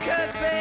could be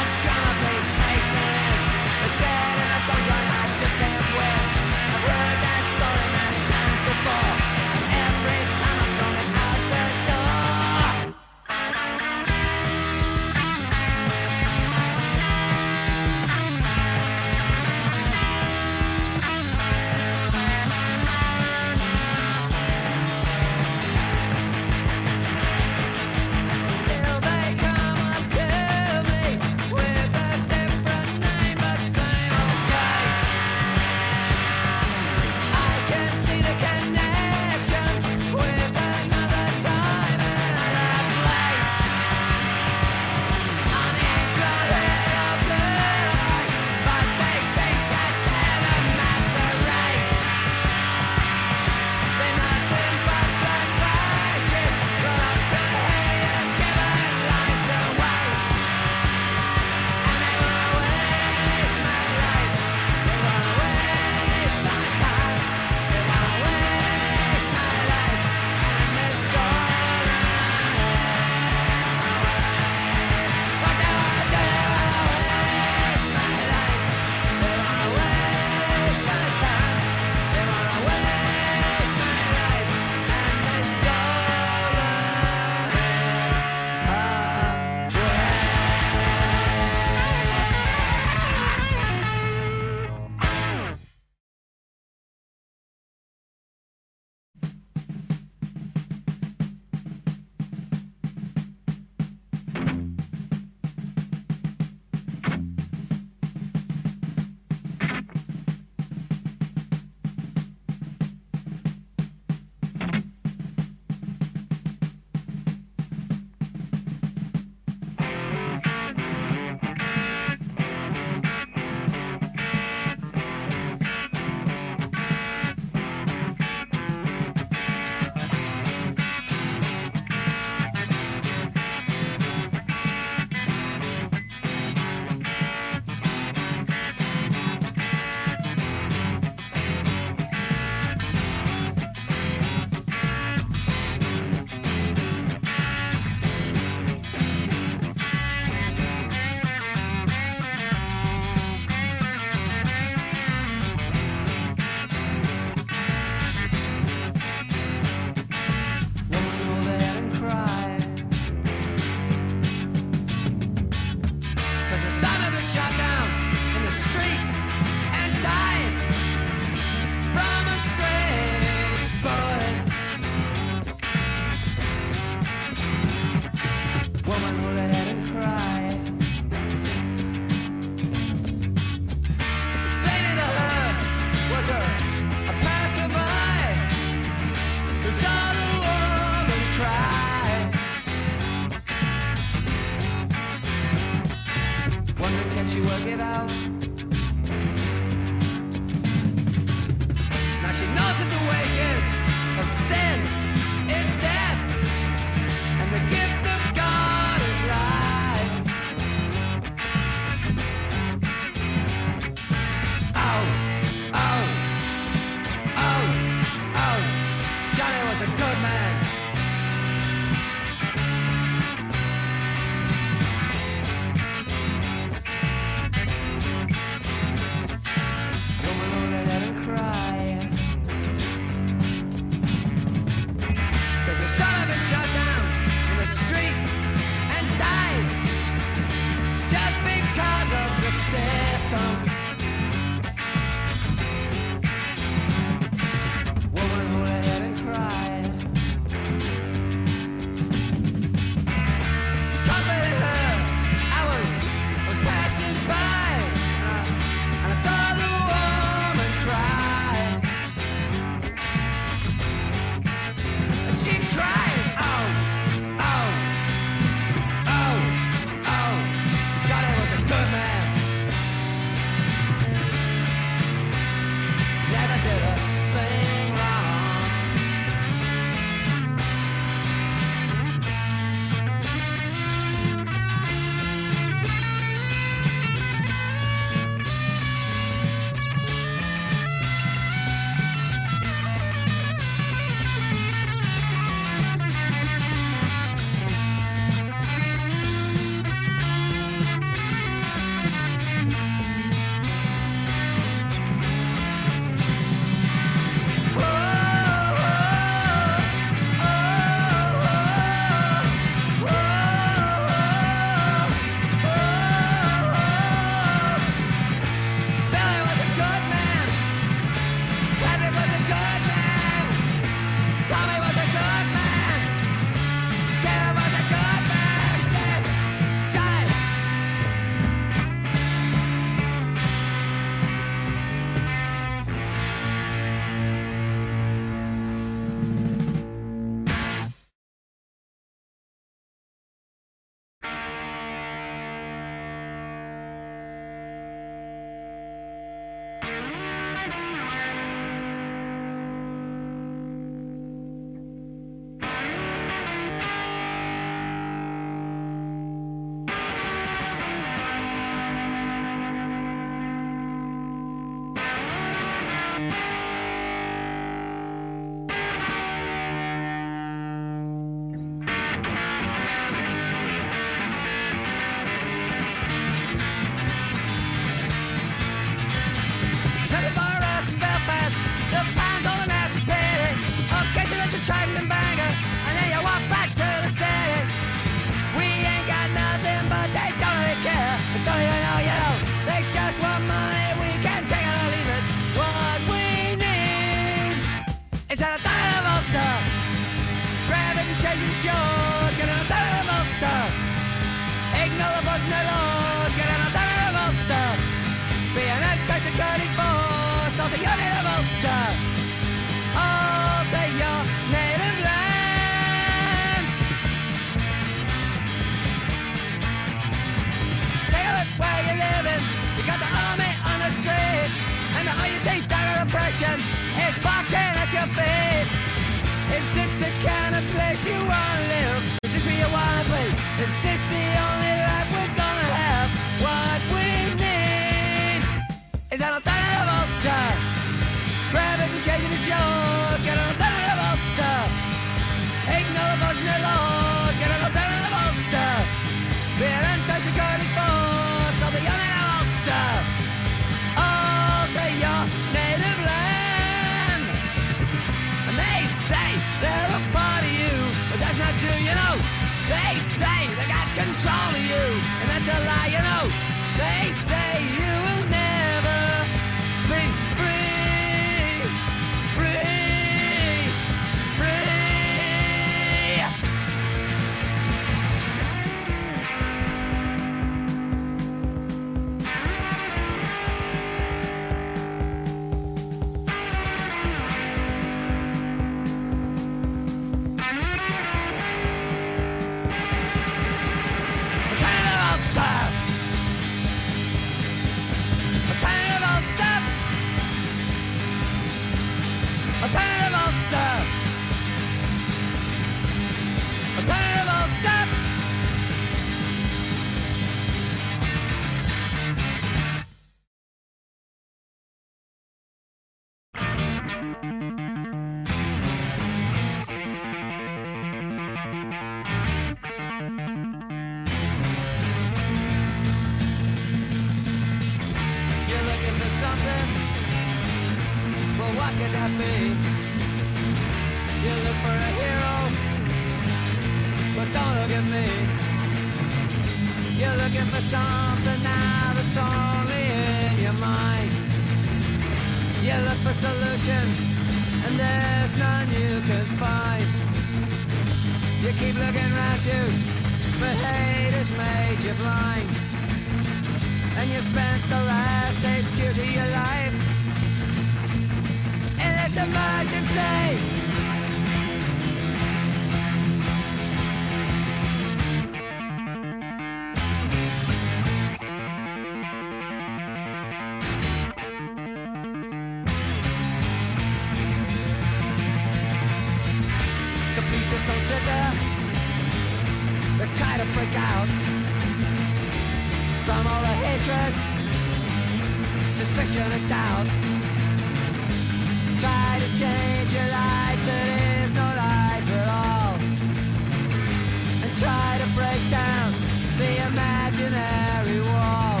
imaginary wall.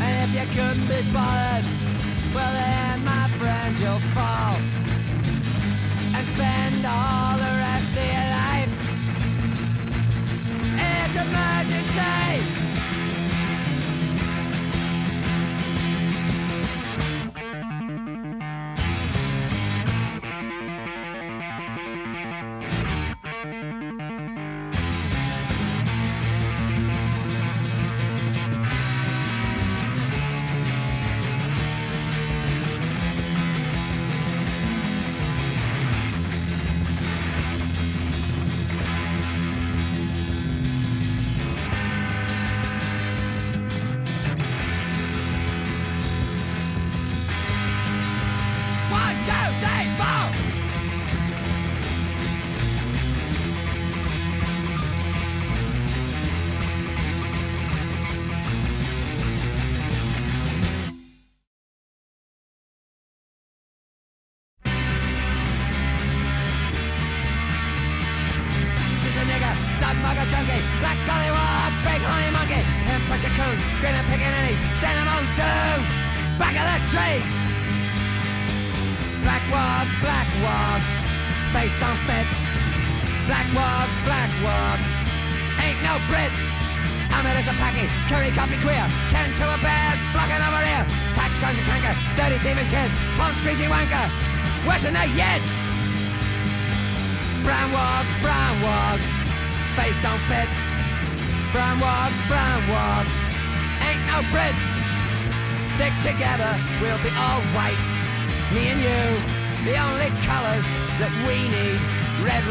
And if you couldn't be bothered, well then, my friend, you'll fall and spend all the rest of your life. It's emergency.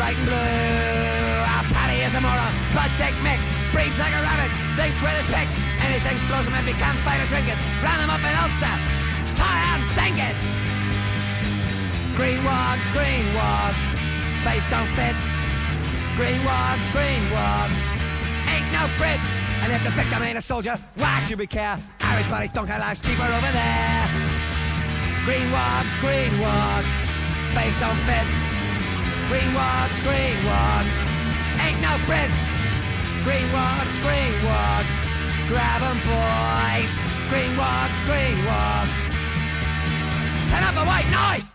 Red, and blue. Our Paddy is a moron. Spud thick Mick, breathes like a rabbit, thinks with his pick. Anything flows him if he can't fight or drink it. Round him up in Ulster, tie and sink it. Green wogs, green wogs, face don't fit. Green wogs, green wogs, ain't no Brit. And if the victim ain't a soldier, why should we care? Irish bodies don't get lives cheaper over there. Green wogs, green wogs, face don't fit. Green wogs, green wogs, ain't no Brit. Green wogs, green wogs, grab 'em boys. Green wogs, green wogs. Turn up the white noise!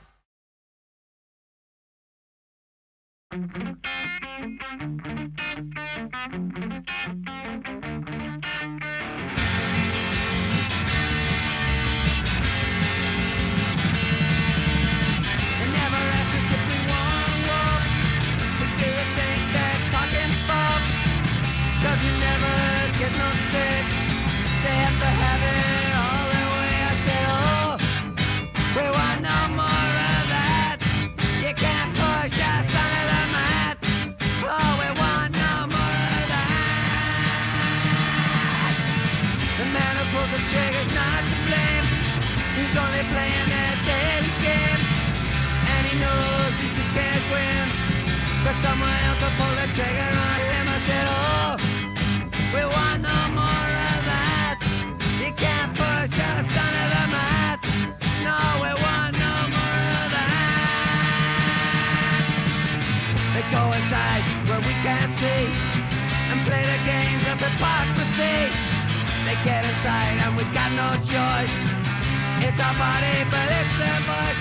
Someone else will pull the trigger on. I said, oh, we want no more of that. You can't push us under the mat. No, we want no more of that. They go inside where we can't see and play the games of hypocrisy. They get inside and we got no choice. It's our body, but it's their voice.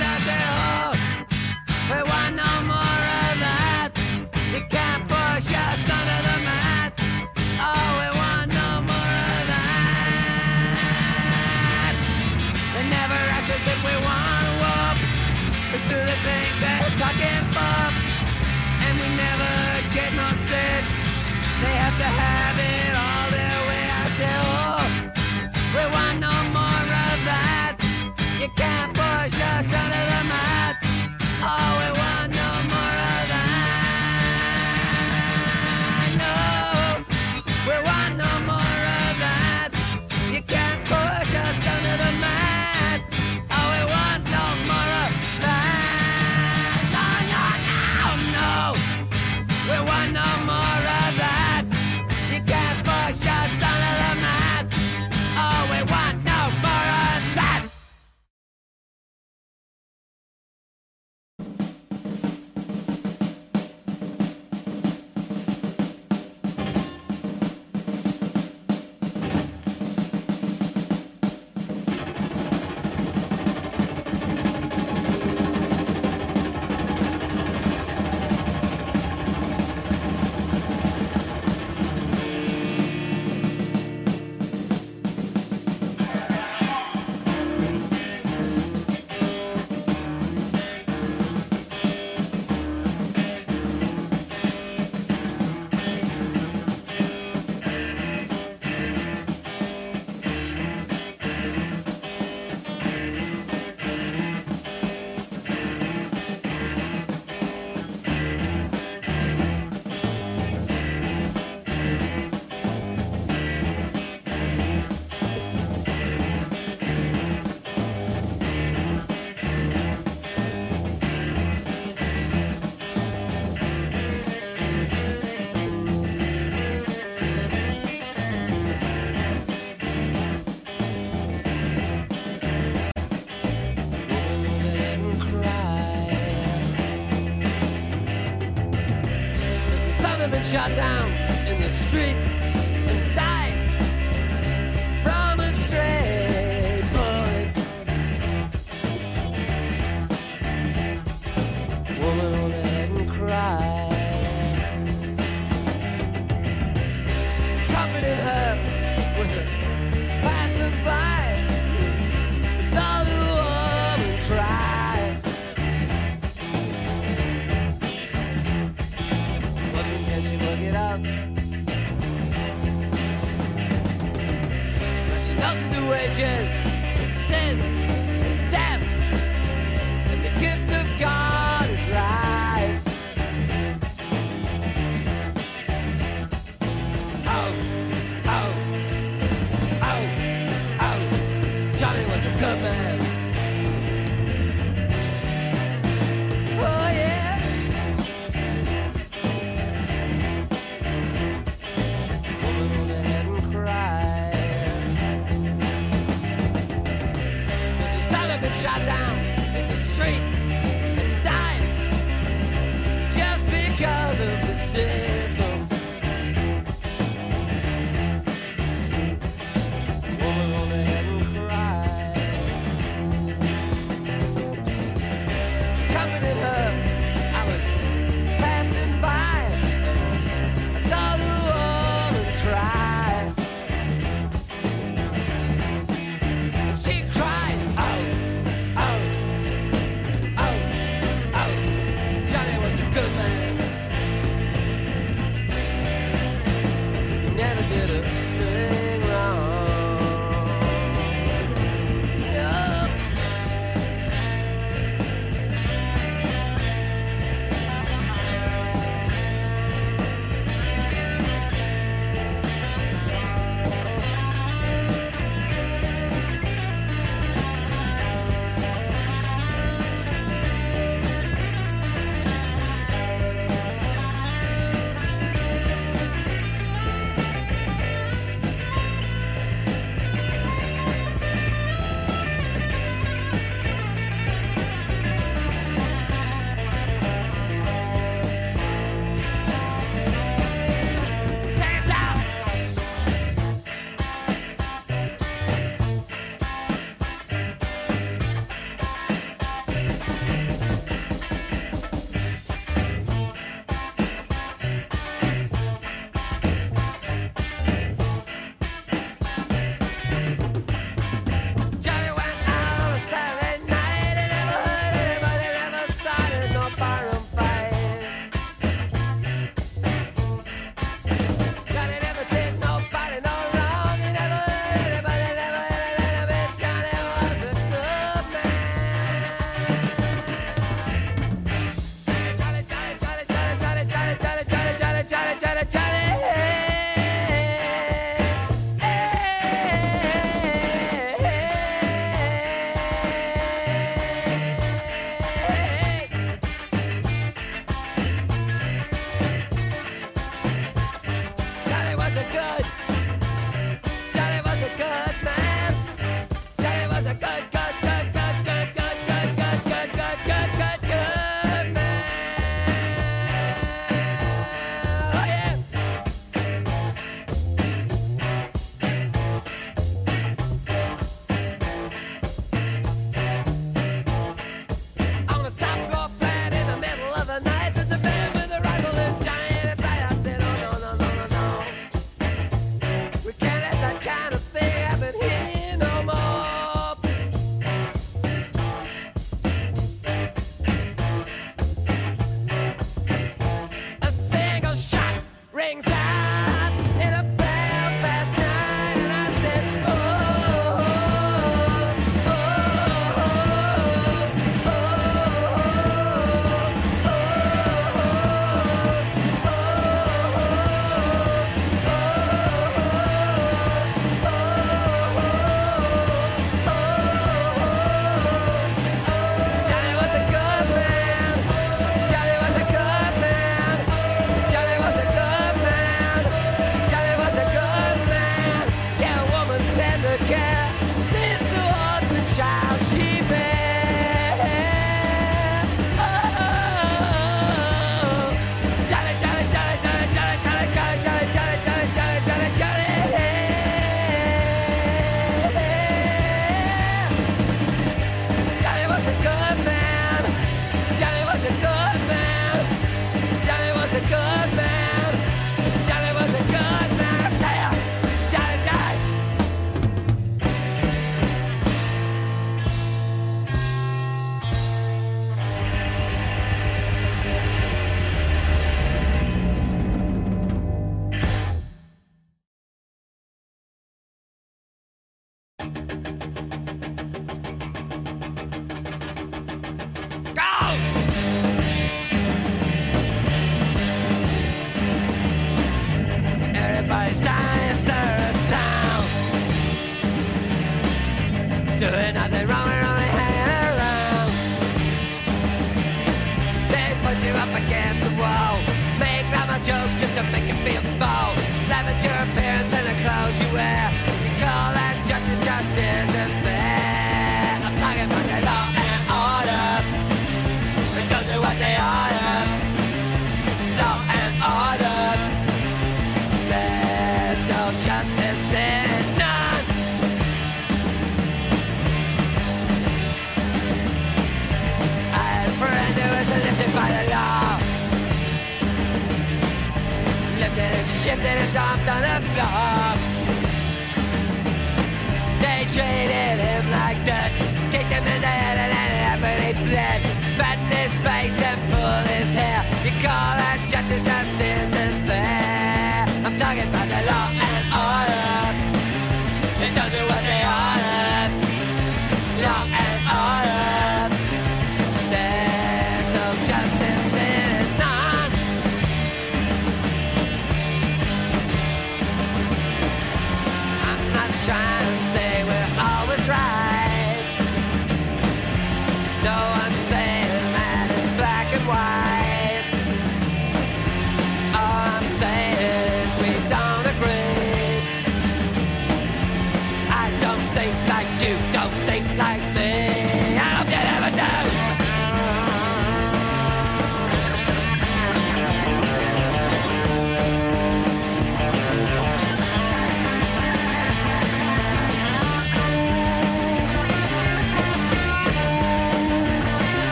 Shot down in the street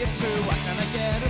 it's true, why can't I get it?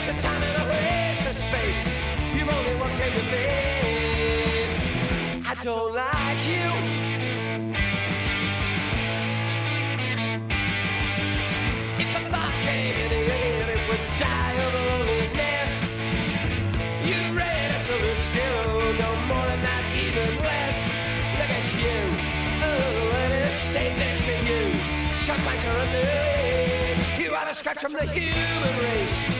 waste of time and a waste of space. You've only one game to live. I don't like you. If a thought came in the end, it would die of loneliness. You read it till it's zero, no more and not even less. Look at you, oh, and it stayed next to you. Shot by your You are a scratch from the human race.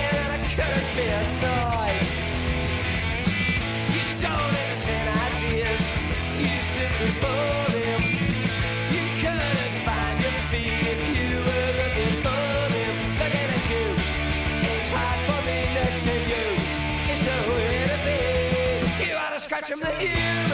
Here.